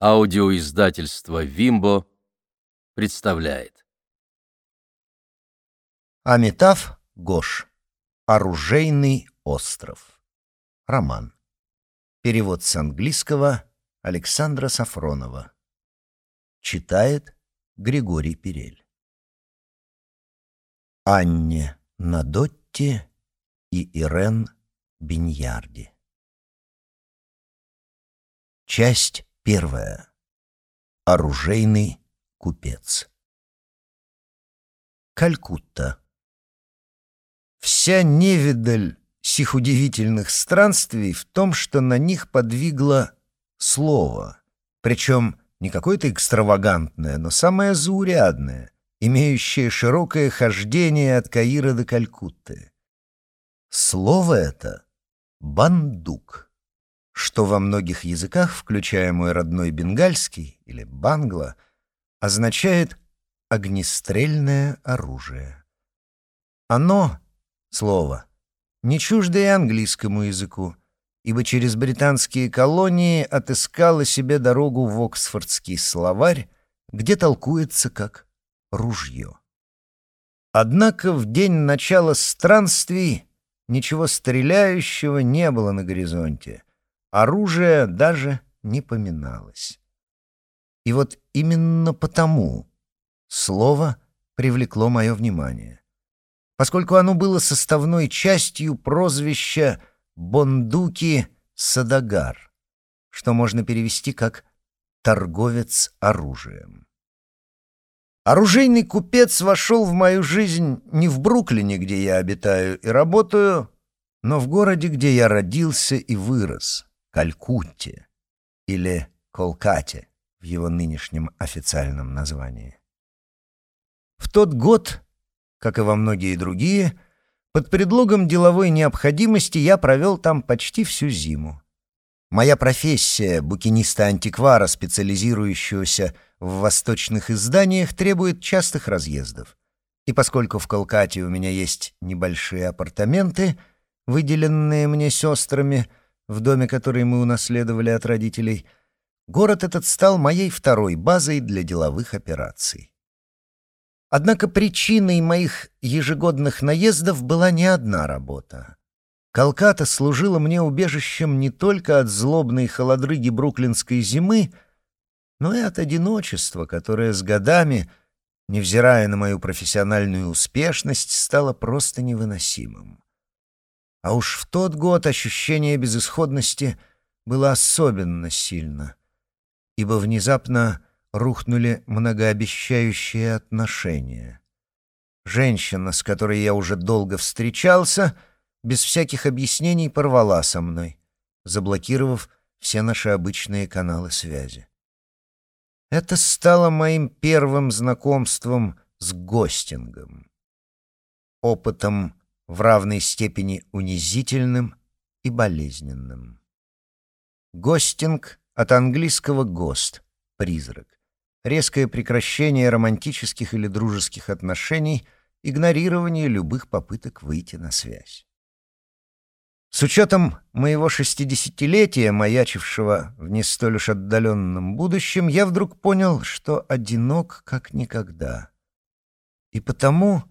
Аудиоиздательство «Вимбо» представляет. Амитав Гош. Оружейный остров. Роман. Перевод с английского Александра Сафронова. Читает Григорий Перель. Анне Надотти и Ирен Биньярди. Часть первая. Оружейный купец. Калькутта. Вся невидаль сих удивительных странствий в том, что на них подвигло слово, причем не какое-то экстравагантное, но самое заурядное, имеющее широкое хождение от Каира до Калькутты. Слово это — бандук, что во многих языках, включая мой родной бенгальский или бангла, означает огнестрельное оружие. Оно, слово, не чуждо и английскому языку, ибо через британские колонии отыскало себе дорогу в Оксфордский словарь, где толкуется как ружье. Однако в день начала странствий ничего стреляющего не было на горизонте, оружие даже не поминалось. И вот именно потому слово привлекло мое внимание, поскольку оно было составной частью прозвища Бондуки Садагар, что можно перевести как «торговец оружием». Оружейный купец вошел в мою жизнь не в Бруклине, где я обитаю и работаю, но в городе, где я родился и вырос, Калькутте или Колкате в его нынешнем официальном названии. В тот год, как и во многие другие, под предлогом деловой необходимости я провел там почти всю зиму. Моя профессия букиниста-антиквара, специализирующегося в восточных изданиях, требует частых разъездов. И поскольку в Колкате у меня есть небольшие апартаменты, выделенные мне сестрами, в доме, который мы унаследовали от родителей, город этот стал моей второй базой для деловых операций. Однако причиной моих ежегодных наездов была не одна работа. Калката служила мне убежищем не только от злобной холодрыги бруклинской зимы, но и от одиночества, которое с годами, невзирая на мою профессиональную успешность, стало просто невыносимым. А уж в тот год ощущение безысходности было особенно сильно, ибо внезапно рухнули многообещающие отношения. Женщина, с которой я уже долго встречался, без всяких объяснений порвала со мной, заблокировав все наши обычные каналы связи. Это стало моим первым знакомством с гостингом. Опытом в равной степени унизительным и болезненным. Гостинг от английского «гост» — призрак резкое прекращение романтических или дружеских отношений, игнорирование любых попыток выйти на связь. С учетом моего шестидесятилетия, маячившего в не столь уж отдаленном будущем, я вдруг понял, что одинок как никогда. И потому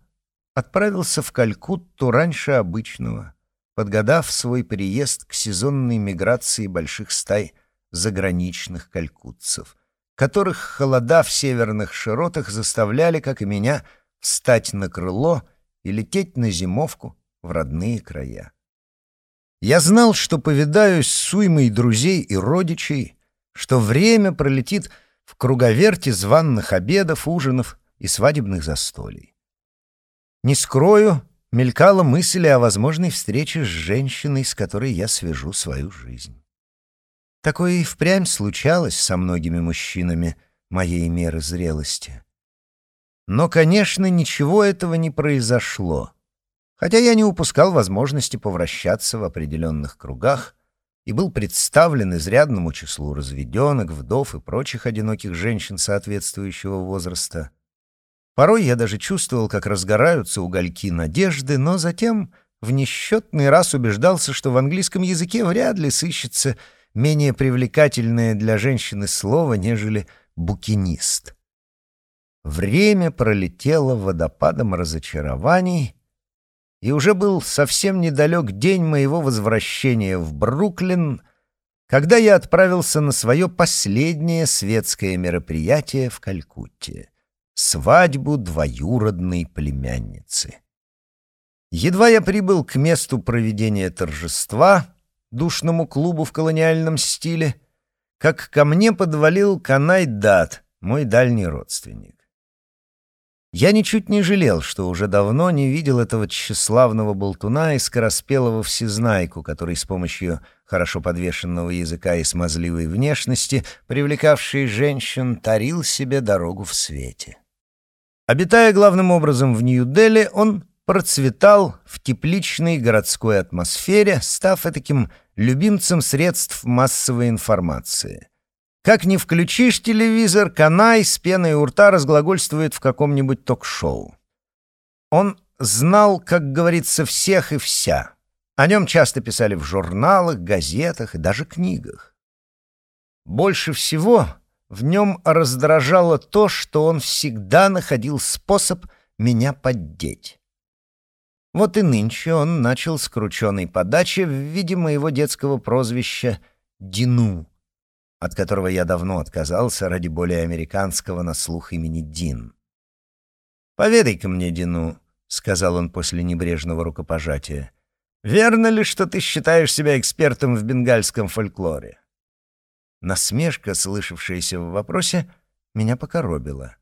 отправился в Калькутту раньше обычного, подгадав свой приезд к сезонной миграции больших стай заграничных калькутцев — которых холода в северных широтах заставляли, как и меня, встать на крыло и лететь на зимовку в родные края. Я знал, что повидаюсь с уймой друзей и родичей, что время пролетит в круговерте званных обедов, ужинов и свадебных застолий. Не скрою, мелькала мысль о возможной встрече с женщиной, с которой я свяжу свою жизнь. Такое и впрямь случалось со многими мужчинами моей меры зрелости. Но, конечно, ничего этого не произошло, хотя я не упускал возможности повращаться в определенных кругах и был представлен изрядному числу разведенок, вдов и прочих одиноких женщин соответствующего возраста. Порой я даже чувствовал, как разгораются угольки надежды, но затем в несчетный раз убеждался, что в английском языке вряд ли сыщется менее привлекательное для женщины слово, нежели «букинист». Время пролетело водопадом разочарований, и уже был совсем недалек день моего возвращения в Бруклин, когда я отправился на свое последнее светское мероприятие в Калькутте — свадьбу двоюродной племянницы. Едва я прибыл к месту проведения торжества, душному клубу в колониальном стиле, как ко мне подвалил Канай Дат, мой дальний родственник. Я ничуть не жалел, что уже давно не видел этого тщеславного болтуна и скороспелого всезнайку, который с помощью хорошо подвешенного языка и смазливой внешности, привлекавший женщин, тарил себе дорогу в свете. Обитая главным образом в Нью-Дели, он процветал в тепличной городской атмосфере, став таким любимцем средств массовой информации. Как ни включишь телевизор, Канай с пеной у рта разглагольствует в каком-нибудь ток-шоу. Он знал, как говорится, всех и вся. О нем часто писали в журналах, газетах и даже книгах. Больше всего в нем раздражало то, что он всегда находил способ меня поддеть. Вот и нынче он начал с крученой подачи в виде моего детского прозвища «Дину», от которого я давно отказался ради более американского на слух имени Дин. «Поведай-ка мне, Дину», — сказал он после небрежного рукопожатия, «верно ли, что ты считаешь себя экспертом в бенгальском фольклоре?» Насмешка, слышавшаяся в вопросе, меня покоробила.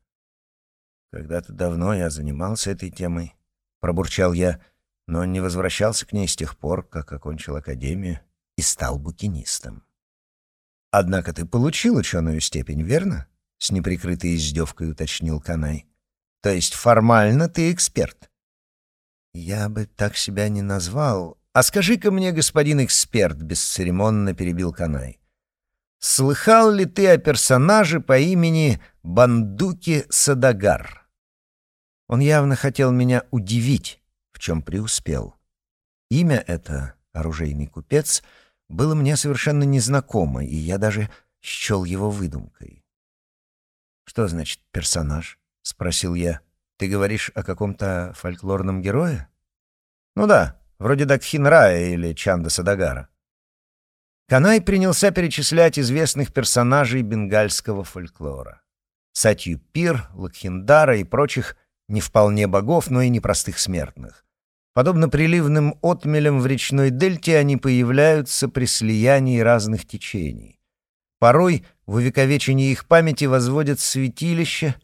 Когда-то давно я занимался этой темой, пробурчал я, но не возвращался к ней с тех пор, как окончил академию и стал букинистом. «Однако ты получил ученую степень, верно?» — с неприкрытой издевкой уточнил Канай. «То есть формально ты эксперт?» «Я бы так себя не назвал. А скажи-ка мне, господин эксперт», — бесцеремонно перебил Канай. «Слыхал ли ты о персонаже по имени Бандуки Садагар?» Он явно хотел меня удивить, в чем преуспел. Имя это, оружейный купец, было мне совершенно незнакомо, и я даже счел его выдумкой. «Что значит персонаж?» — спросил я. «Ты говоришь о каком-то фольклорном герое?» «Ну да, вроде Дакхин или Чанда Садагара». Канай принялся перечислять известных персонажей бенгальского фольклора. Сатью Пир, Лакхиндара и прочих не вполне богов, но и непростых смертных. Подобно приливным отмелям в речной дельте, они появляются при слиянии разных течений. Порой в увековечении их памяти возводят святилища,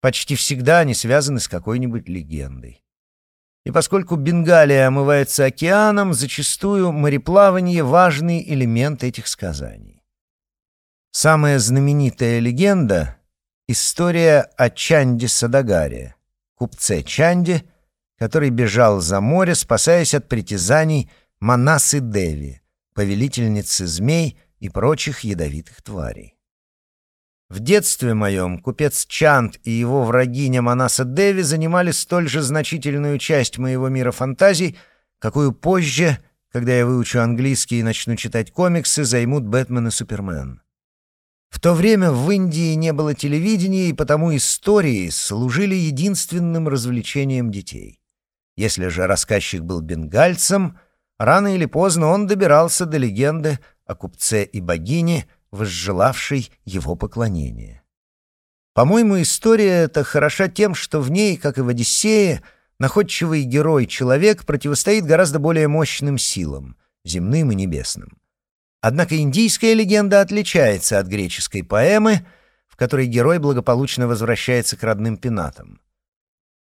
почти всегда они связаны с какой-нибудь легендой. И поскольку Бенгалия омывается океаном, зачастую мореплавание — важный элемент этих сказаний. Самая знаменитая легенда — история о Чанде Садагаре — купце Чанди, который бежал за море, спасаясь от притязаний Манасы Деви, повелительницы змей и прочих ядовитых тварей. В детстве моем купец Чанд и его врагиня Манаса Деви занимали столь же значительную часть моего мира фантазий, какую позже, когда я выучу английский и начну читать комиксы, займут Бэтмен и Супермен. В то время в Индии не было телевидения, и потому истории служили единственным развлечением детей. Если же рассказчик был бенгальцем, рано или поздно он добирался до легенды о купце и богине, возжелавшей его поклонения. По-моему, история эта хороша тем, что в ней, как и в «Одиссее», находчивый герой-человек противостоит гораздо более мощным силам, земным и небесным. Однако индийская легенда отличается от греческой поэмы, в которой герой благополучно возвращается к родным пенатам.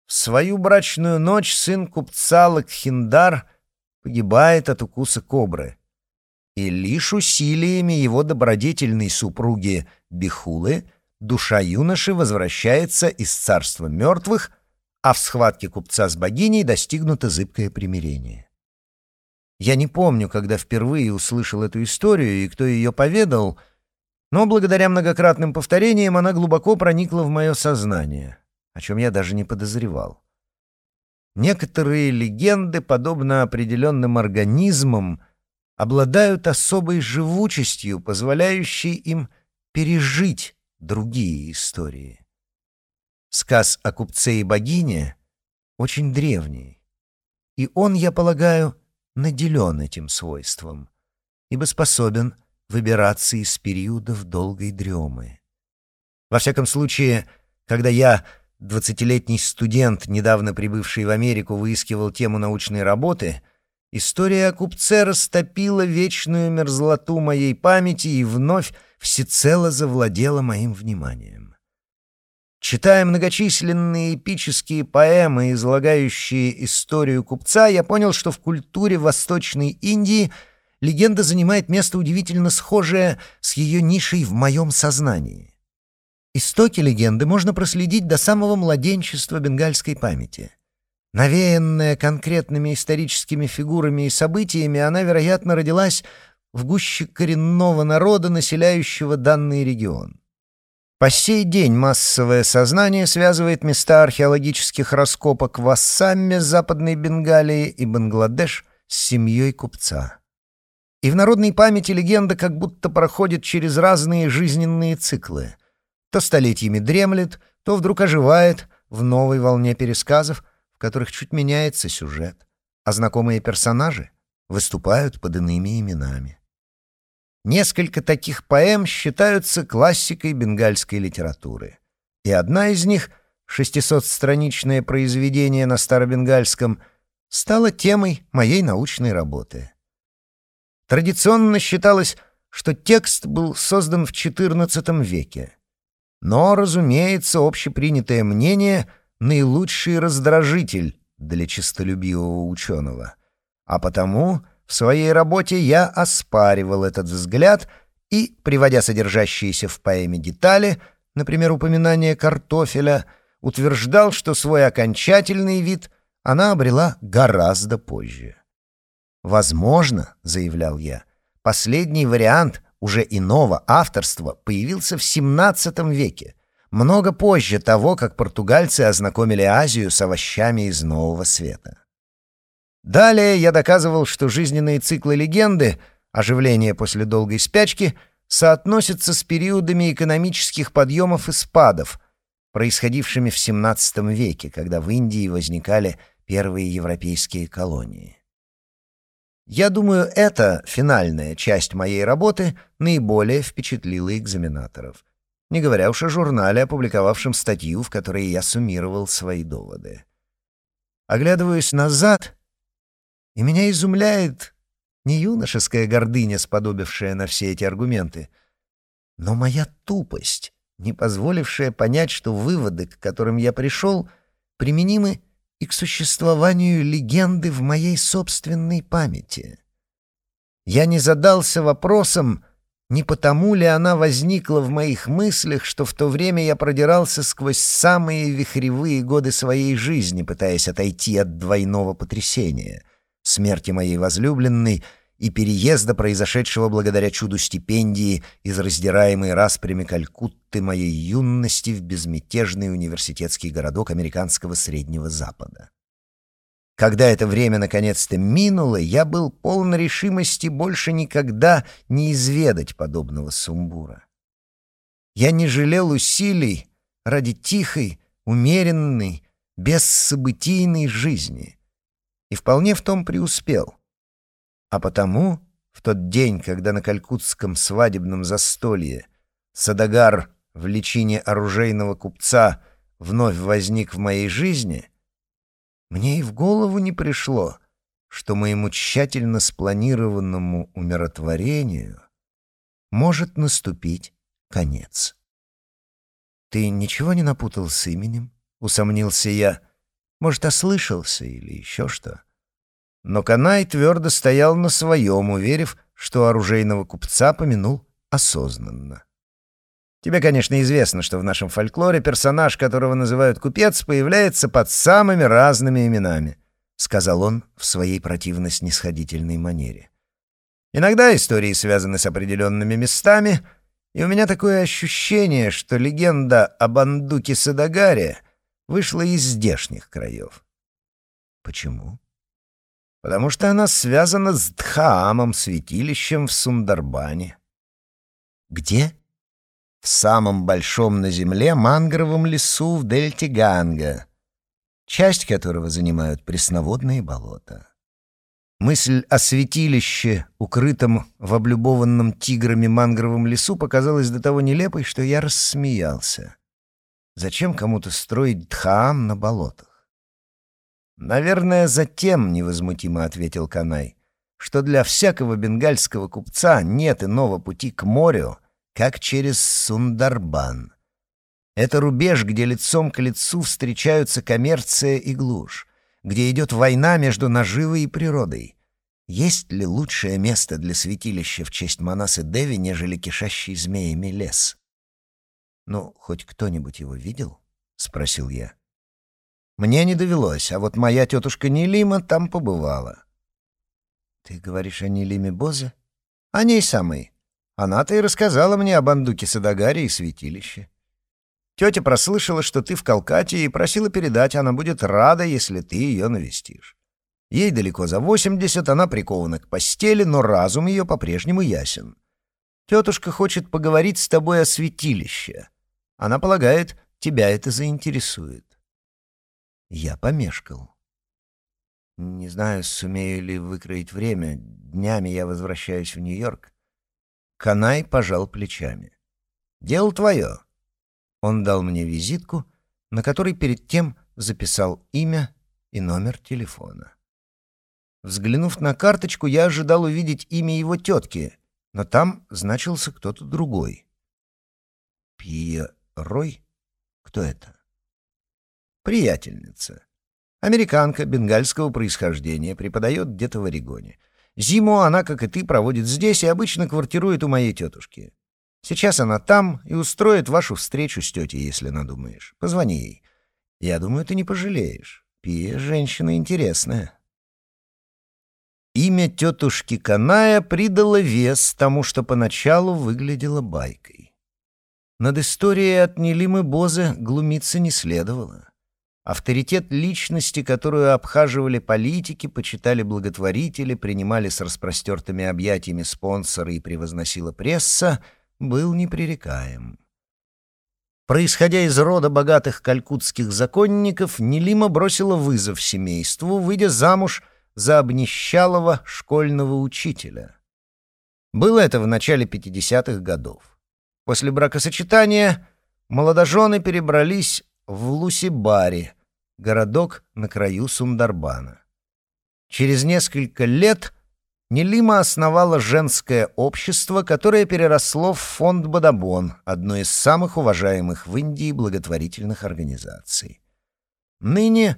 В свою брачную ночь сын купца Лакхиндар погибает от укуса кобры. И лишь усилиями его добродетельной супруги Бихулы душа юноши возвращается из царства мертвых, а в схватке купца с богиней достигнуто зыбкое примирение. Я не помню, когда впервые услышал эту историю и кто ее поведал, но благодаря многократным повторениям она глубоко проникла в мое сознание, о чем я даже не подозревал. Некоторые легенды, подобно определенным организмам, обладают особой живучестью, позволяющей им пережить другие истории. Сказ о купце и богине очень древний, и он, я полагаю, наделен этим свойством, ибо способен выбираться из периодов долгой дремы. Во всяком случае, когда я, двадцатилетний студент, недавно прибывший в Америку, выискивал тему научной работы, история о купце растопила вечную мерзлоту моей памяти и вновь всецело завладела моим вниманием. Читая многочисленные эпические поэмы, излагающие историю купца, я понял, что в культуре Восточной Индии легенда занимает место удивительно схожее с ее нишей в моем сознании. Истоки легенды можно проследить до самого младенчества бенгальской памяти. Навеянная конкретными историческими фигурами и событиями, она, вероятно, родилась в гуще коренного народа, населяющего данный регион. По сей день массовое сознание связывает места археологических раскопок в Ассаме, Западной Бенгалии и Бангладеш с семьей купца. И в народной памяти легенда как будто проходит через разные жизненные циклы. То столетиями дремлет, то вдруг оживает в новой волне пересказов, которых чуть меняется сюжет, а знакомые персонажи выступают под иными именами. Несколько таких поэм считаются классикой бенгальской литературы. И одна из них, 600-страничное произведение на старобенгальском, стала темой моей научной работы. Традиционно считалось, что текст был создан в XIV веке. Но, разумеется, общепринятое мнение — наилучший раздражитель для честолюбивого ученого. А потому в своей работе я оспаривал этот взгляд и, приводя содержащиеся в поэме детали, например, упоминание картофеля, утверждал, что свой окончательный вид она обрела гораздо позже. «Возможно, — заявлял я, — последний вариант уже иного авторства появился в XVII веке, много позже того, как португальцы ознакомили Азию с овощами из Нового Света. Далее я доказывал, что жизненные циклы легенды, оживление после долгой спячки, соотносятся с периодами экономических подъемов и спадов, происходившими в XVII веке, когда в Индии возникали первые европейские колонии. Я думаю, эта финальная часть моей работы наиболее впечатлила экзаменаторов, не говоря уж о журнале, опубликовавшем статью, в которой я суммировал свои доводы. Оглядываясь назад, и меня изумляет не юношеская гордыня, сподобившая на все эти аргументы, но моя тупость, не позволившая понять, что выводы, к которым я пришел, применимы и к существованию легенды в моей собственной памяти. Я не задался вопросом, не потому ли она возникла в моих мыслях, что в то время я продирался сквозь самые вихревые годы своей жизни, пытаясь отойти от двойного потрясения смерти моей возлюбленной и переезда, произошедшего благодаря чуду стипендии из раздираемой распрями Калькутты моей юности в безмятежный университетский городок американского Среднего Запада. Когда это время наконец-то минуло, я был полон решимости больше никогда не изведать подобного сумбура. Я не жалел усилий ради тихой, умеренной, бессобытийной жизни — и вполне в том преуспел. А потому в тот день, когда на калькутском свадебном застолье Садагар в личине оружейного купца вновь возник в моей жизни, мне и в голову не пришло, что моему тщательно спланированному умиротворению может наступить конец. «Ты ничего не напутал с именем?» — усомнился я. Может, ослышался или еще что. Но Канай твердо стоял на своем, уверив, что оружейного купца помянул осознанно. Тебе, конечно, известно, что в нашем фольклоре персонаж, которого называют купец, появляется под самыми разными именами, — сказал он в своей противно-снисходительной манере. Иногда истории связаны с определенными местами, и у меня такое ощущение, что легенда о бандуке Садагаре — вышла из здешних краев. Почему? потому что она связана с Дхаамом, святилищем в Сундарбане. Где? В самом большом на земле мангровом лесу в дельте Ганга, часть которого занимают пресноводные болота. Мысль о святилище, укрытом в облюбованном тиграми мангровом лесу, показалась до того нелепой, что я рассмеялся. Зачем кому-то строить дхаам на болотах? «Наверное, затем», — невозмутимо ответил Канай, «что для всякого бенгальского купца нет иного пути к морю, как через Сундарбан. Это рубеж, где лицом к лицу встречаются коммерция и глушь где идет война между наживой и природой. Есть ли лучшее место для святилища в честь Манасы Деви, нежели кишащий змеями лес? «Ну, хоть кто-нибудь его видел?» — спросил я. «Мне не довелось, а вот моя тетушка Нелима там побывала». «Ты говоришь о Нелиме Бозе?» «О ней самой. Она-то и рассказала мне о бандуке Садагаре и святилище». Тетя прослышала, что ты в Калкате, и просила передать, она будет рада, если ты ее навестишь. Ей далеко за восемьдесят, она прикована к постели, но разум ее по-прежнему ясен. Тетушка хочет поговорить с тобой о святилище. Она полагает, тебя это заинтересует. Я помешкал. Не знаю, сумею ли выкроить время. Днями я возвращаюсь в Нью-Йорк. Канай пожал плечами. «Дело твое. Он дал мне визитку, на которой перед тем записал имя и номер телефона. Взглянув на карточку, я ожидал увидеть имя его тетки, но там значился кто-то другой. Пия Рой? Кто это? Приятельница. Американка бенгальского происхождения, преподает где-то в Орегоне. Зиму она, как и ты, проводит здесь и обычно квартирует у моей тетушки. Сейчас она там и устроит вашу встречу с тетей, если надумаешь. Позвони ей. Я думаю, ты не пожалеешь. Пия — женщина интересная». Имя тетушки Каная придало вес тому, что поначалу выглядело байкой. Над историей от Нелимы Бозы глумиться не следовало. Авторитет личности, которую обхаживали политики, почитали благотворители, принимали с распростертыми объятиями спонсоры и превозносила пресса — был непререкаем. Происходя из рода богатых калькутских законников, Нелима бросила вызов семейству, выйдя замуж за обнищалого школьного учителя. Было это в начале 50-х годов. После бракосочетания молодожены перебрались в Лусибари, городок на краю Сундарбана. Через несколько лет Нелима основала женское общество, которое переросло в фонд Бадабон, одну из самых уважаемых в Индии благотворительных организаций. Ныне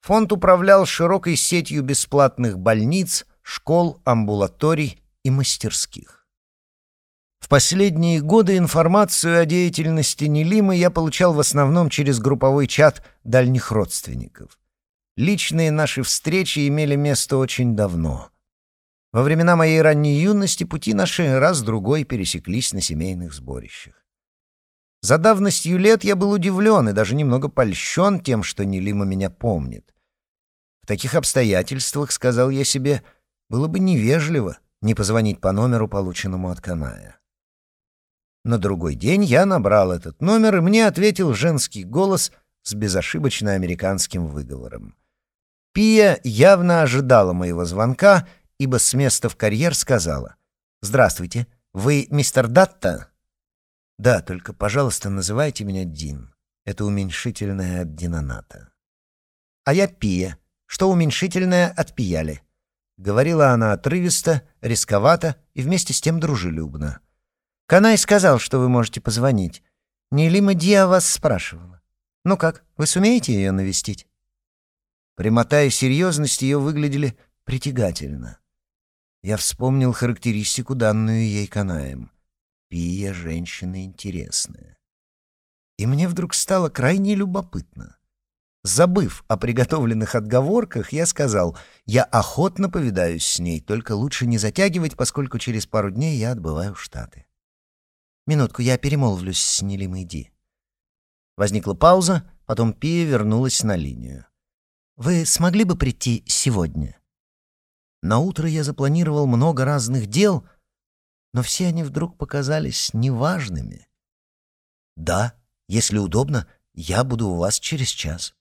фонд управлял широкой сетью бесплатных больниц, школ, амбулаторий и мастерских. В последние годы информацию о деятельности Нелимы я получал в основном через групповой чат дальних родственников. Личные наши встречи имели место очень давно — во времена моей ранней юности пути наши раз-другой пересеклись на семейных сборищах. За давностью лет я был удивлен и даже немного польщен тем, что Нелима меня помнит. В таких обстоятельствах, сказал я себе, было бы невежливо не позвонить по номеру, полученному от Каная. На другой день я набрал этот номер, и мне ответил женский голос с безошибочно американским выговором. Пия явно ожидала моего звонка — ибо с места в карьер сказала. «Здравствуйте, вы мистер Датта?» «Да, только, пожалуйста, называйте меня Дин. Это уменьшительное от Динаната». «А я Пия. Что уменьшительное от Пияли?» Говорила она отрывисто, рисковато и вместе с тем дружелюбно. «Канай сказал, что вы можете позвонить. Нелима Диа вас спрашивала. Ну как, вы сумеете ее навестить?» Прямота и серьезность ее выглядели притягательно. Я вспомнил характеристику, данную ей Канаем. Пия — женщина интересная. И мне вдруг стало крайне любопытно. Забыв о приготовленных отговорках, я сказал, я охотно повидаюсь с ней, только лучше не затягивать, поскольку через пару дней я отбываю в Штаты. Минутку, я перемолвлюсь с Нелимой Ди. Возникла пауза, потом Пия вернулась на линию. «Вы смогли бы прийти сегодня?» На утро я запланировал много разных дел, но все они вдруг показались неважными. Да, если удобно, я буду у вас через час.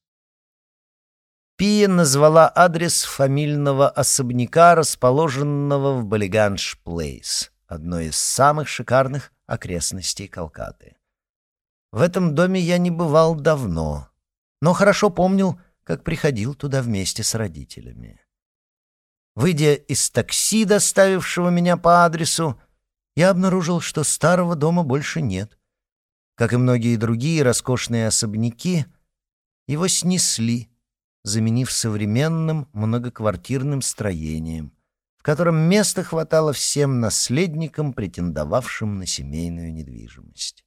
Пия назвала адрес фамильного особняка, расположенного в Балиганш-Плейс, одной из самых шикарных окрестностей Калкаты. В этом доме я не бывал давно, но хорошо помнил, как приходил туда вместе с родителями. Выйдя из такси, доставившего меня по адресу, я обнаружил, что старого дома больше нет. Как и многие другие роскошные особняки, его снесли — заменив современным многоквартирным строением, в котором места хватало всем наследникам, претендовавшим на семейную недвижимость.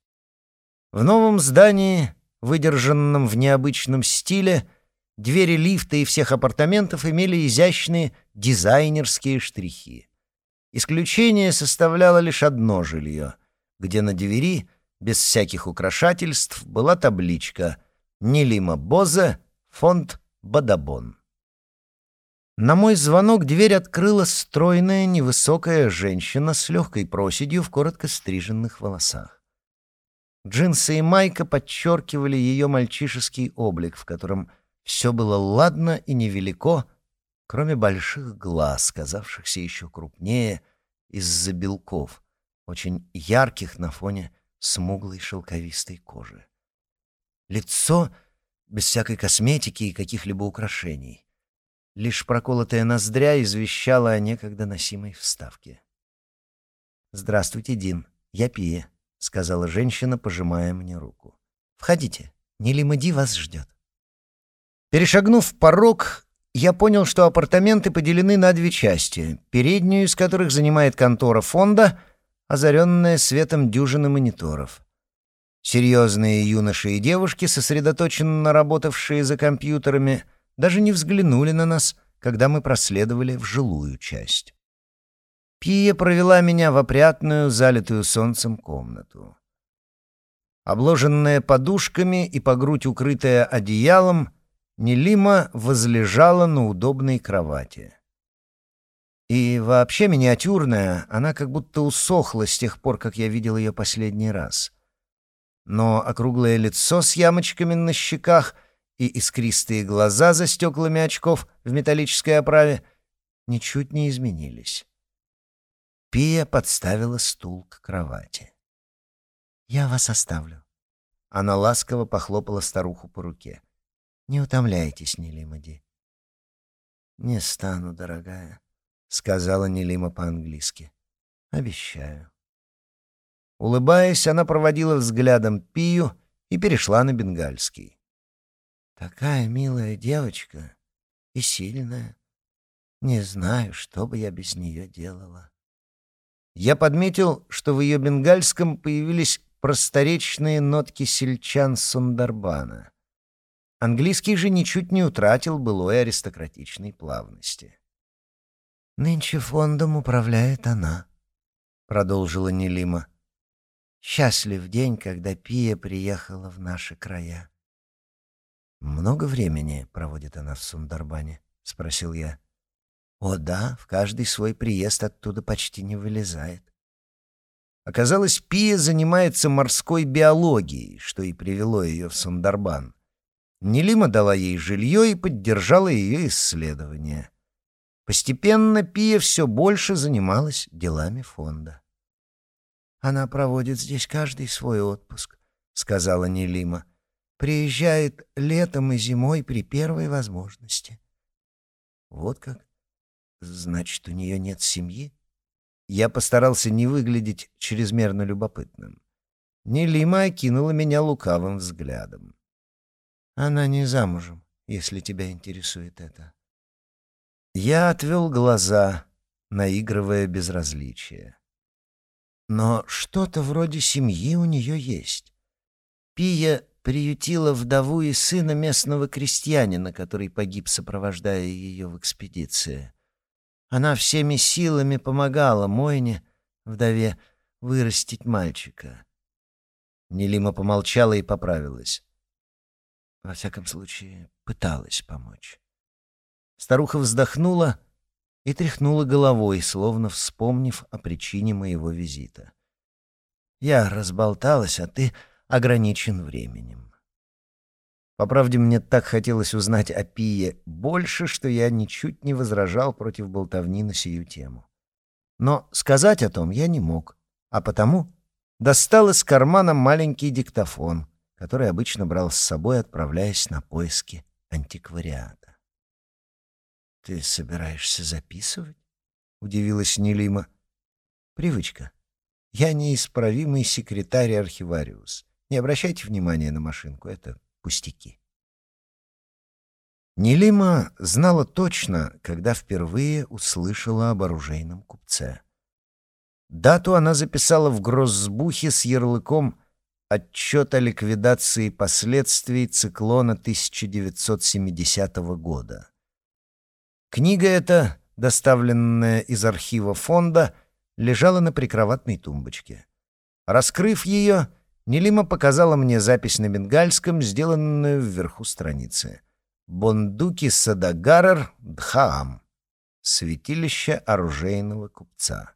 В новом здании, выдержанном в необычном стиле, двери лифта и всех апартаментов имели изящные дизайнерские штрихи. Исключение составляло лишь одно жилье, где на двери, без всяких украшательств, была табличка «Нелима Бозе, фонд Бадабон. На мой звонок дверь открыла стройная невысокая женщина с легкой проседью в коротко стриженных волосах. Джинсы и майка подчеркивали ее мальчишеский облик, в котором все было ладно и невелико, кроме больших глаз, казавшихся еще крупнее из-за белков, очень ярких на фоне смуглой шелковистой кожи. Лицо без всякой косметики и каких-либо украшений. Лишь проколотая ноздря извещала о некогда носимой вставке. «Здравствуйте, Дин. Я Пия», — сказала женщина, пожимая мне руку. «Входите. Нелимади вас ждет». Перешагнув порог, я понял, что апартаменты поделены на две части, переднюю из которых занимает контора фонда, озаренная светом дюжины мониторов. Серьезные юноши и девушки, сосредоточенно работавшие за компьютерами, даже не взглянули на нас, когда мы проследовали в жилую часть. Пия провела меня в опрятную, залитую солнцем комнату. Обложенная подушками и по грудь укрытая одеялом, Нелима возлежала на удобной кровати. И вообще миниатюрная, она как будто усохла с тех пор, как я видел ее последний раз — но округлое лицо с ямочками на щеках и искристые глаза за стеклами очков в металлической оправе ничуть не изменились. Пия подставила стул к кровати. «Я вас оставлю». Она ласково похлопала старуху по руке. «Не утомляйтесь, Нелимади». «Не стану, дорогая», — сказала Нелима по-английски. «Обещаю». Улыбаясь, она проводила взглядом Пию и перешла на бенгальский. «Такая милая девочка и сильная. Не знаю, что бы я без нее делала». Я подметил, что в ее бенгальском появились просторечные нотки сельчан Сундарбана. Английский же ничуть не утратил былой аристократичной плавности. «Нынче фондом управляет она», — продолжила Нелима. Счастлив день, когда Пия приехала в наши края. «Много времени проводит она в Сундарбане?» — спросил я. «О да, в каждый свой приезд оттуда почти не вылезает». Оказалось, Пия занимается морской биологией, что и привело ее в Сундарбан. Нелима дала ей жилье и поддержала ее исследования. Постепенно Пия все больше занималась делами фонда. Она проводит здесь каждый свой отпуск, — сказала Нелима. Приезжает летом и зимой при первой возможности. Вот как? Значит, у нее нет семьи? Я постарался не выглядеть чрезмерно любопытным. Нелима окинула меня лукавым взглядом. Она не замужем, если тебя интересует это. Я отвел глаза, наигрывая безразличие. Но что-то вроде семьи у нее есть. Пия приютила вдову и сына местного крестьянина, который погиб, сопровождая ее в экспедиции. Она всеми силами помогала Мойне, вдове, вырастить мальчика. Нелима помолчала и поправилась. Во всяком случае, пыталась помочь. Старуха вздохнула и тряхнула головой, словно вспомнив о причине моего визита. «Я разболталась, а ты ограничен временем». По правде, мне так хотелось узнать о Пие больше, что я ничуть не возражал против болтовни на сию тему. Но сказать о том я не мог, а потому достал из кармана маленький диктофон, который обычно брал с собой, отправляясь на поиски антиквариата. «Ты собираешься записывать?» — удивилась Нелима. «Привычка. Я неисправимый секретарь-архивариус. Не обращайте внимания на машинку, это пустяки». Нелима знала точно, когда впервые услышала об оружейном купце. Дату она записала в гроссбухе с ярлыком «Отчет о ликвидации последствий циклона 1970 года». Книга эта, доставленная из архива фонда, лежала на прикроватной тумбочке. Раскрыв ее, Нелима показала мне запись на бенгальском, сделанную вверху страницы — Бондуки Садагарар Дхаам. Святилище оружейного купца.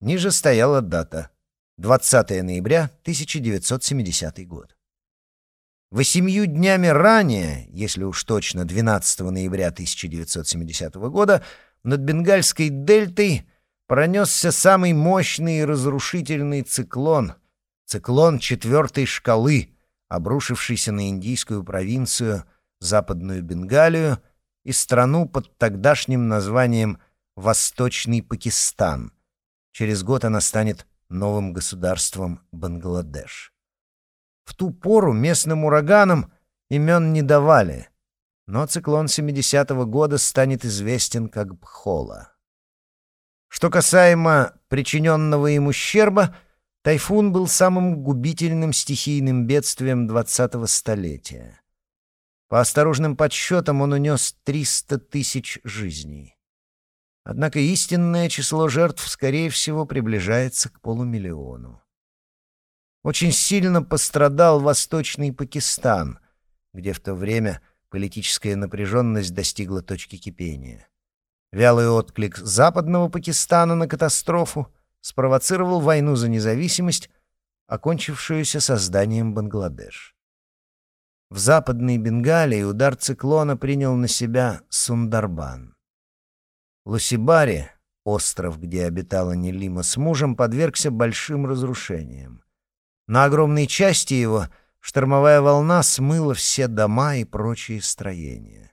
Ниже стояла дата. 20 ноября 1970 год. Восемью днями ранее, если уж точно 12 ноября 1970 года, над Бенгальской дельтой пронесся самый мощный и разрушительный циклон, циклон четвертой шкалы, обрушившийся на индийскую провинцию – Западную Бенгалию и страну под тогдашним названием Восточный Пакистан. Через год она станет новым государством Бангладеш. В ту пору местным ураганам имен не давали, но циклон 70-го года станет известен как Бхола. Что касаемо причиненного им ущерба, тайфун был самым губительным стихийным бедствием 20-го столетия. По осторожным подсчетам он унес 300 тысяч жизней. Однако истинное число жертв, скорее всего, приближается к полумиллиону. Очень сильно пострадал Восточный Пакистан, где в то время политическая напряженность достигла точки кипения. Вялый отклик Западного Пакистана на катастрофу спровоцировал войну за независимость, окончившуюся созданием Бангладеш. В западной Бенгалии удар циклона принял на себя Сундарбан. Лусибари, остров, где обитала Нелима с мужем, подвергся большим разрушениям. На огромной части его штормовая волна смыла все дома и прочие строения.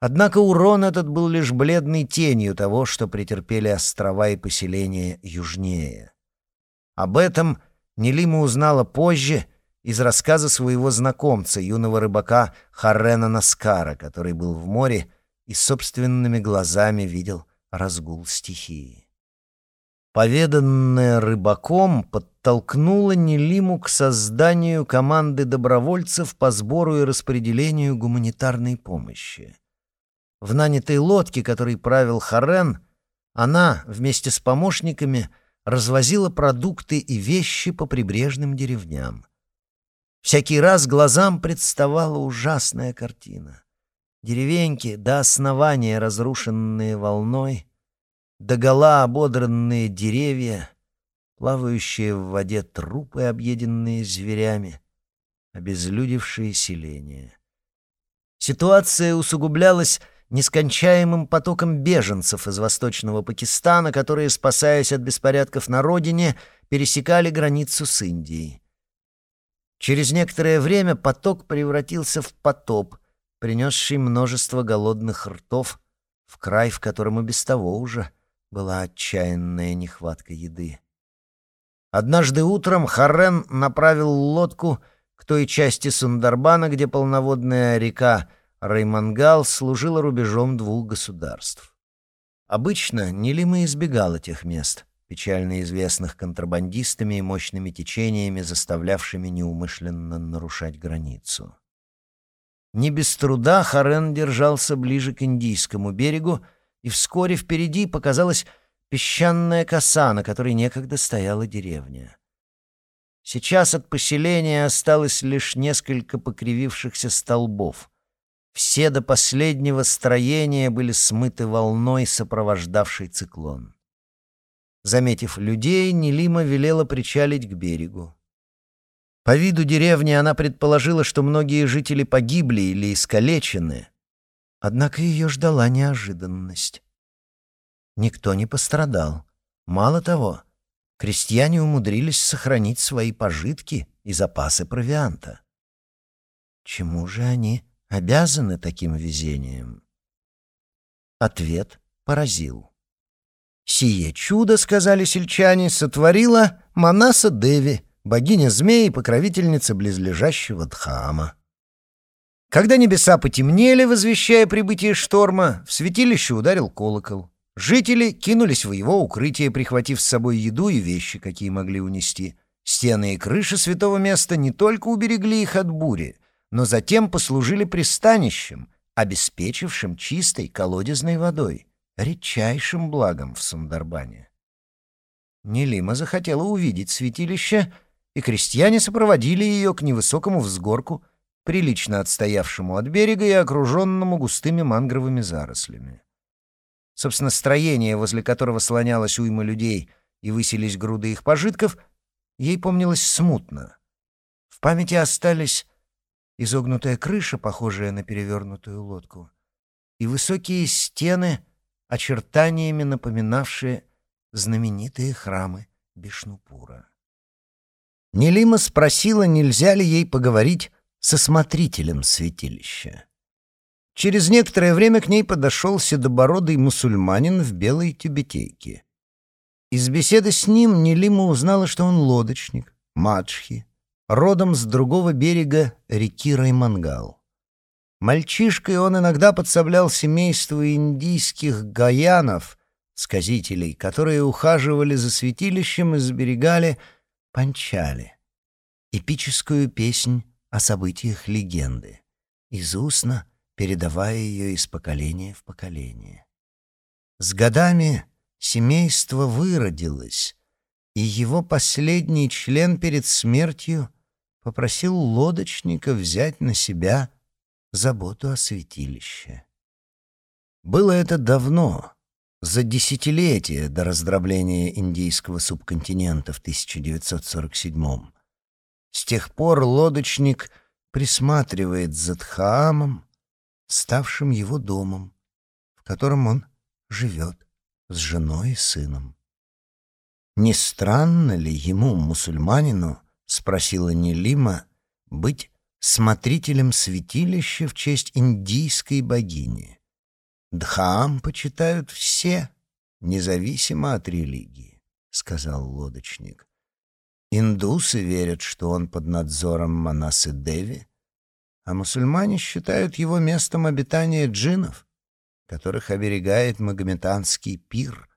Однако урон этот был лишь бледной тенью того, что претерпели острова и поселения южнее. Об этом Нелима узнала позже — из рассказа своего знакомца, юного рыбака Харрена Наскара, который был в море и собственными глазами видел разгул стихии. Поведанное рыбаком подтолкнуло Нелиму к созданию команды добровольцев по сбору и распределению гуманитарной помощи. В нанятой лодке, которой правил Харен, она вместе с помощниками развозила продукты и вещи по прибрежным деревням. Всякий раз глазам представала ужасная картина. Деревеньки до основания разрушенные волной, догола ободранные деревья, плавающие в воде трупы, объеденные зверями, обезлюдевшие селения. Ситуация усугублялась нескончаемым потоком беженцев из Восточного Пакистана, которые, спасаясь от беспорядков на родине, пересекали границу с Индией. Через некоторое время поток превратился в потоп, принесший множество голодных ртов в край, в котором и без того уже была отчаянная нехватка еды. Однажды утром Харен направил лодку к той части Сундарбана, где полноводная река Раймангал служила рубежом двух государств. Обычно Нелима избегала тех мест — печально известных контрабандистами и мощными течениями, заставлявшими неумышленно нарушать границу. Не без труда Харен держался ближе к индийскому берегу, и вскоре впереди показалась песчаная коса, на которой некогда стояла деревня. Сейчас от поселения осталось лишь несколько покривившихся столбов. Все до последнего строения были смыты волной, сопровождавшей циклон. Заметив людей, Нелима велела причалить к берегу. По виду деревни она предположила, что многие жители погибли или искалечены. Однако ее ждала неожиданность. Никто не пострадал. Мало того, крестьяне умудрились сохранить свои пожитки и запасы провианта. Чему же они обязаны таким везением? Ответ поразил. Сие чудо, сказали сельчане, сотворила Манаса Деви — богиня змей и покровительница близлежащего Дхаама. Когда небеса потемнели, возвещая прибытие шторма, в святилище ударил колокол. Жители кинулись в его укрытие, прихватив с собой еду и вещи, какие могли унести. Стены и крыши святого места не только уберегли их от бури, но затем послужили пристанищем, обеспечившим чистой колодезной водой, редчайшим благом в Сундарбане. Нелима захотела увидеть святилище — и крестьяне сопроводили ее к невысокому взгорку, прилично отстоявшему от берега и окруженному густыми мангровыми зарослями. Собственно, строение, возле которого слонялась уйма людей и высились груды их пожитков, ей помнилось смутно. В памяти остались изогнутая крыша, похожая на перевернутую лодку, и высокие стены, очертаниями напоминавшие знаменитые храмы Бишнупура. Нелима спросила, нельзя ли ей поговорить со смотрителем святилища. Через некоторое время к ней подошел седобородый мусульманин в белой тюбетейке. Из беседы с ним Нелима узнала, что он лодочник, маджхи, родом с другого берега реки Раймангал. Мальчишкой он иногда подсоблял семейству индийских гаянов, сказителей, которые ухаживали за святилищем и сберегали Панчали. Эпическую песнь о событиях легенды, из устно передавая ее из поколения в поколение. С годами семейство выродилось, и его последний член перед смертью попросил лодочника взять на себя заботу о святилище. Было это давно, за десятилетия до раздробления индийского субконтинента в 1947 С тех пор лодочник присматривает за Дхаамом, ставшим его домом, в котором он живет с женой и сыном. «Не странно ли ему, мусульманину, — спросила Нелима, — быть смотрителем святилища в честь индийской богини?» Дхаам почитают все, независимо от религии, — сказал лодочник. Индусы верят, что он под надзором Манасы Деви, а мусульмане считают его местом обитания джиннов, которых оберегает магометанский пир,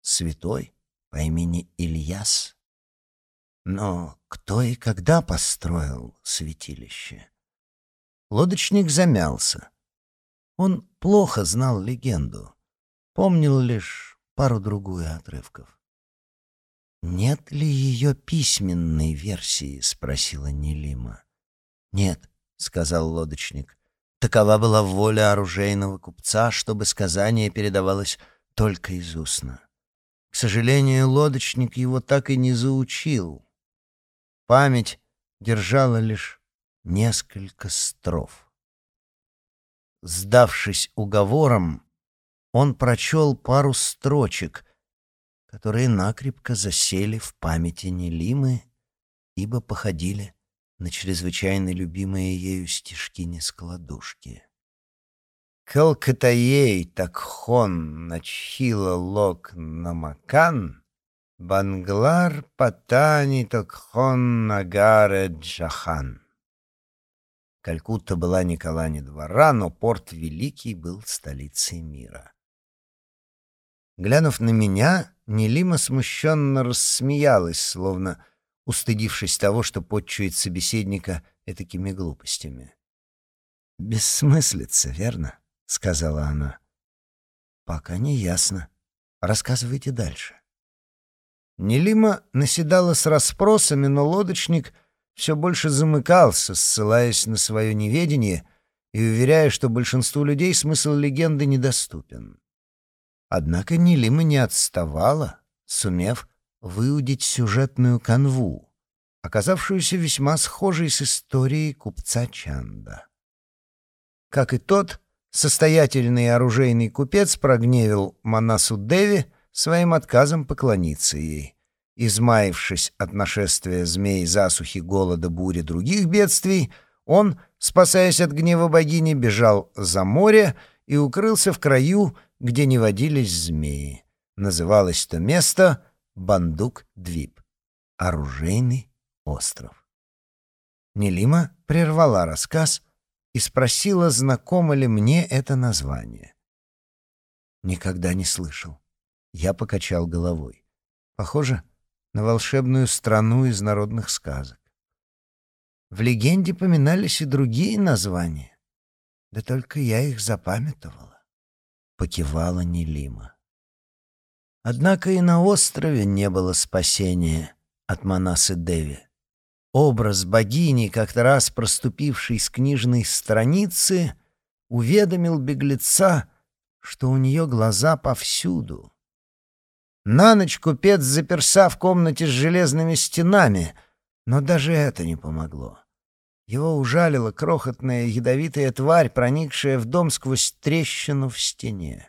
святой по имени Ильяс. Но кто и когда построил святилище? Лодочник замялся. Он плохо знал легенду, помнил лишь пару-другую отрывков. «Нет ли ее письменной версии?» — спросила Нелима. «Нет», — сказал лодочник. «Такова была воля оружейного купца, чтобы сказание передавалось только из устно. К сожалению, лодочник его так и не заучил. Память держала лишь несколько строф. Сдавшись уговором, он прочел пару строчек, которые накрепко засели в памяти Нелимы, ибо походили на чрезвычайно любимые ею стишки-нескладушки. Калкатаей такхон начхила лок намакан, Банглар патани такхон нагаре джахан. Калькутта была не кола, ни двора, но порт Великий был столицей мира. Глянув на меня, Нелима смущенно рассмеялась, словно устыдившись того, что подчует собеседника этакими глупостями. «Бессмыслица, верно?» — сказала она. «Пока не ясно. Рассказывайте дальше». Нелима наседала с расспросами, но лодочник все больше замыкался, ссылаясь на свое неведение и уверяя, что большинству людей смысл легенды недоступен. Однако Нелима не отставала, сумев выудить сюжетную канву, оказавшуюся весьма схожей с историей купца Чанда. Как и тот, состоятельный оружейный купец прогневил Манасу Деви своим отказом поклониться ей. Измаившись от нашествия змей, засухи, голода, бури, других бедствий, он, спасаясь от гнева богини, бежал за море и укрылся в краю, где не водились змеи. Называлось то место Бандук-Двип, оружейный остров. Нелима прервала рассказ и спросила, знакомо ли мне это название. Никогда не слышал. Я покачал головой. Похоже на волшебную страну из народных сказок. В легенде поминались и другие названия. Да только я их запамятовала. Покивала Нелима. Однако и на острове не было спасения от Манасы Деви. Образ богини, как-то раз проступивший с книжной страницы, уведомил беглеца, что у нее глаза повсюду. На ночь купец заперся в комнате с железными стенами, но даже это не помогло. Его ужалила крохотная ядовитая тварь, проникшая в дом сквозь трещину в стене.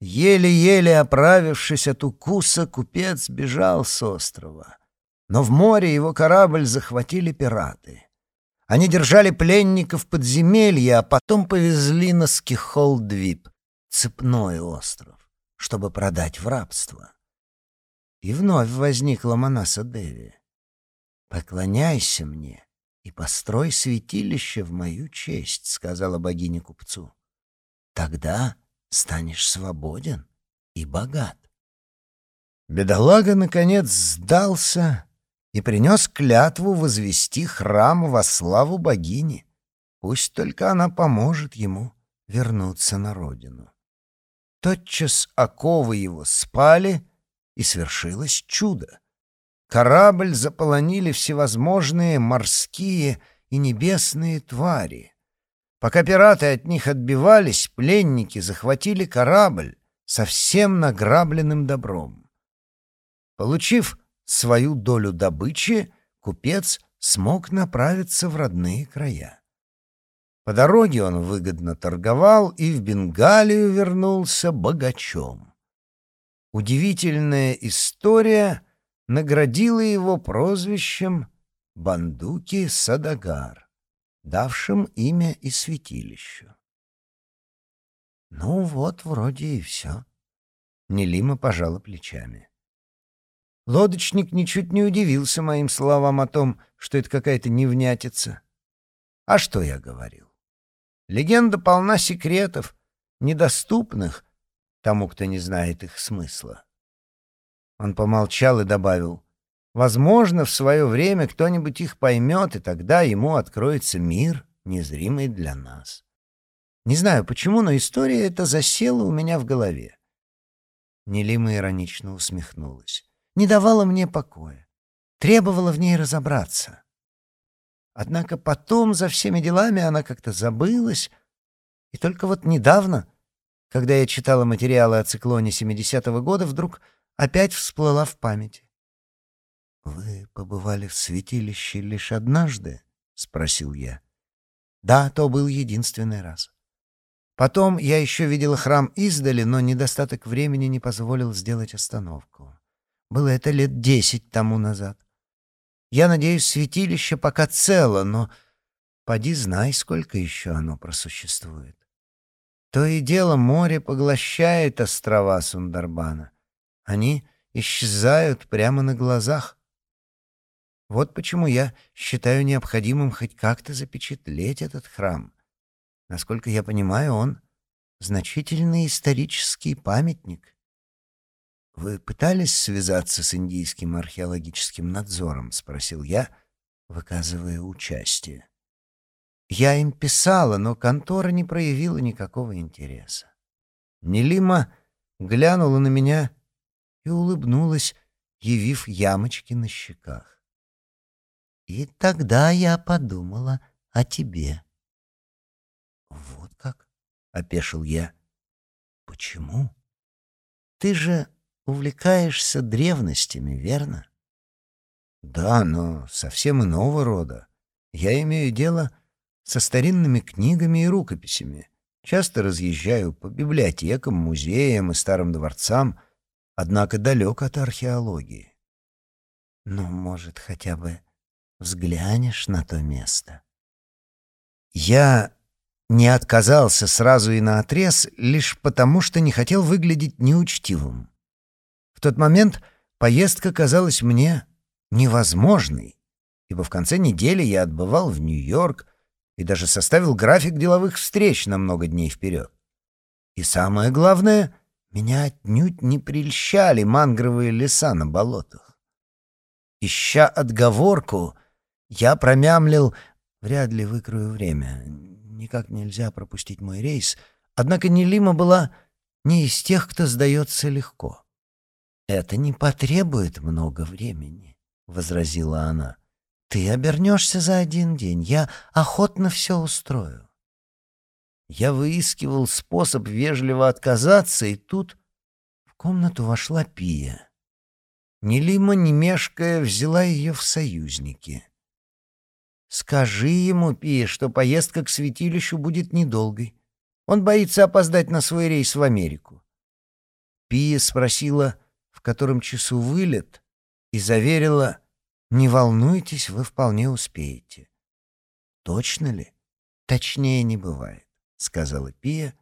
Еле-еле оправившись от укуса, купец бежал с острова. Но в море его корабль захватили пираты. Они держали пленников подземелья, а потом повезли на Скихол-Двип, цепной остров чтобы продать в рабство. И вновь возникла Манаса Деви. «Поклоняйся мне и построй святилище в мою честь», — сказала богиня купцу. «Тогда станешь свободен и богат». Бедолага, наконец, сдался и принес клятву возвести храм во славу богини. Пусть только она поможет ему вернуться на родину. Тотчас оковы его спали, и свершилось чудо. Корабль заполонили всевозможные морские и небесные твари. Пока пираты от них отбивались, пленники захватили корабль со всем награбленным добром. Получив свою долю добычи, купец смог направиться в родные края. По дороге он выгодно торговал и в Бенгалию вернулся богачом. Удивительная история наградила его прозвищем Бандуки Садагар, давшим имя и святилищу. Ну вот, вроде и все. Нелима пожала плечами. Лодочник ничуть не удивился моим словам о том, что это какая-то невнятица. А что я говорил? Легенда полна секретов, недоступных тому, кто не знает их смысла. Он помолчал и добавил, «Возможно, в свое время кто-нибудь их поймет, и тогда ему откроется мир, незримый для нас. Не знаю почему, но история эта засела у меня в голове». Нелима иронично усмехнулась. «Не давала мне покоя. Требовала в ней разобраться. Однако потом за всеми делами она как-то забылась, и только вот недавно, когда я читала материалы о циклоне 70-го года, вдруг опять всплыла в памяти. «Вы побывали в святилище лишь однажды?» — спросил я. «Да, то был единственный раз. Потом я еще видела храм издали, но недостаток времени не позволил сделать остановку. Было это лет десять тому назад. Я надеюсь, святилище пока цело, но поди знай, сколько еще оно просуществует. То и дело море поглощает острова Сундарбана. Они исчезают прямо на глазах. Вот почему я считаю необходимым хоть как-то запечатлеть этот храм. Насколько я понимаю, он значительный исторический памятник. «Вы пытались связаться с индийским археологическим надзором?» — спросил я, выказывая участие. Я им писала, но контора не проявила никакого интереса. Нелима глянула на меня и улыбнулась, явив ямочки на щеках. И тогда я подумала о тебе. опешил я. Почему? Ты же увлекаешься древностями, верно? Да, но совсем иного рода. Я имею дело со старинными книгами и рукописями. Часто разъезжаю по библиотекам, музеям и старым дворцам, однако далек от археологии. Ну, может, хотя бы взглянешь на то место? Я не отказался сразу и наотрез лишь потому, что не хотел выглядеть неучтивым. Тот момент поездка казалась мне невозможной, ибо в конце недели я отбывал в Нью-Йорк и даже составил график деловых встреч на много дней вперед. И самое главное, меня отнюдь не прельщали мангровые леса на болотах. Ища отговорку, я промямлил «Вряд ли выкрою время, никак нельзя пропустить мой рейс», однако Нелима была не из тех, кто сдается легко. «Это не потребует много времени», — возразила она. «Ты обернешься за один день. Я охотно все устрою». Я выискивал способ вежливо отказаться, и тут в комнату вошла Пия. Нелима, не мешкая, взяла ее в союзники. «Скажи ему, Пия, что поездка к святилищу будет недолгой. Он боится опоздать на свой рейс в Америку». Пия спросила, котором часу вылет, и заверила, «Не волнуйтесь, вы вполне успеете». «Точно ли?» «Точнее не бывает», — сказала Пия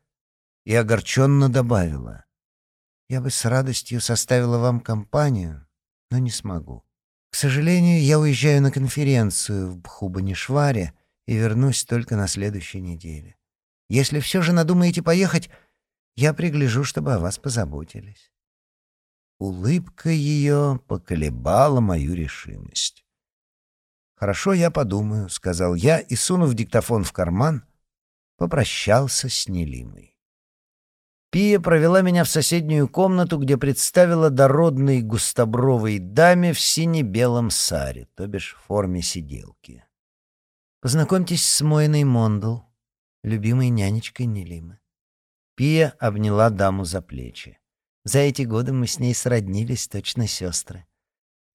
и огорченно добавила. «Я бы с радостью составила вам компанию, но не смогу. К сожалению, я уезжаю на конференцию в Бхубанишваре и вернусь только на следующей неделе. Если все же надумаете поехать, я пригляжу, чтобы о вас позаботились». Улыбка ее поколебала мою решимость. «Хорошо, я подумаю», — сказал я и, сунув диктофон в карман, попрощался с Нелимой. Пия провела меня в соседнюю комнату, где представила дородной густобровой даме в сине-белом сари, то бишь в форме сиделки. «Познакомьтесь с Мойной Мондл, любимой нянечкой Нелимы». Пия обняла даму за плечи. За эти годы мы с ней сроднились, точно сестры.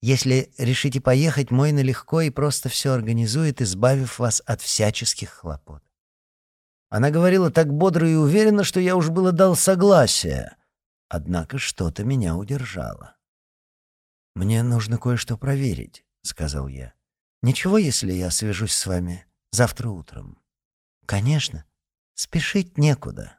Если решите поехать, Мойна легко и просто все организует, избавив вас от всяческих хлопот. Она говорила так бодро и уверенно, что я уж было дал согласие. Однако что-то меня удержало. «Мне нужно кое-что проверить», — сказал я. «Ничего, если я свяжусь с вами завтра утром?» «Конечно. Спешить некуда».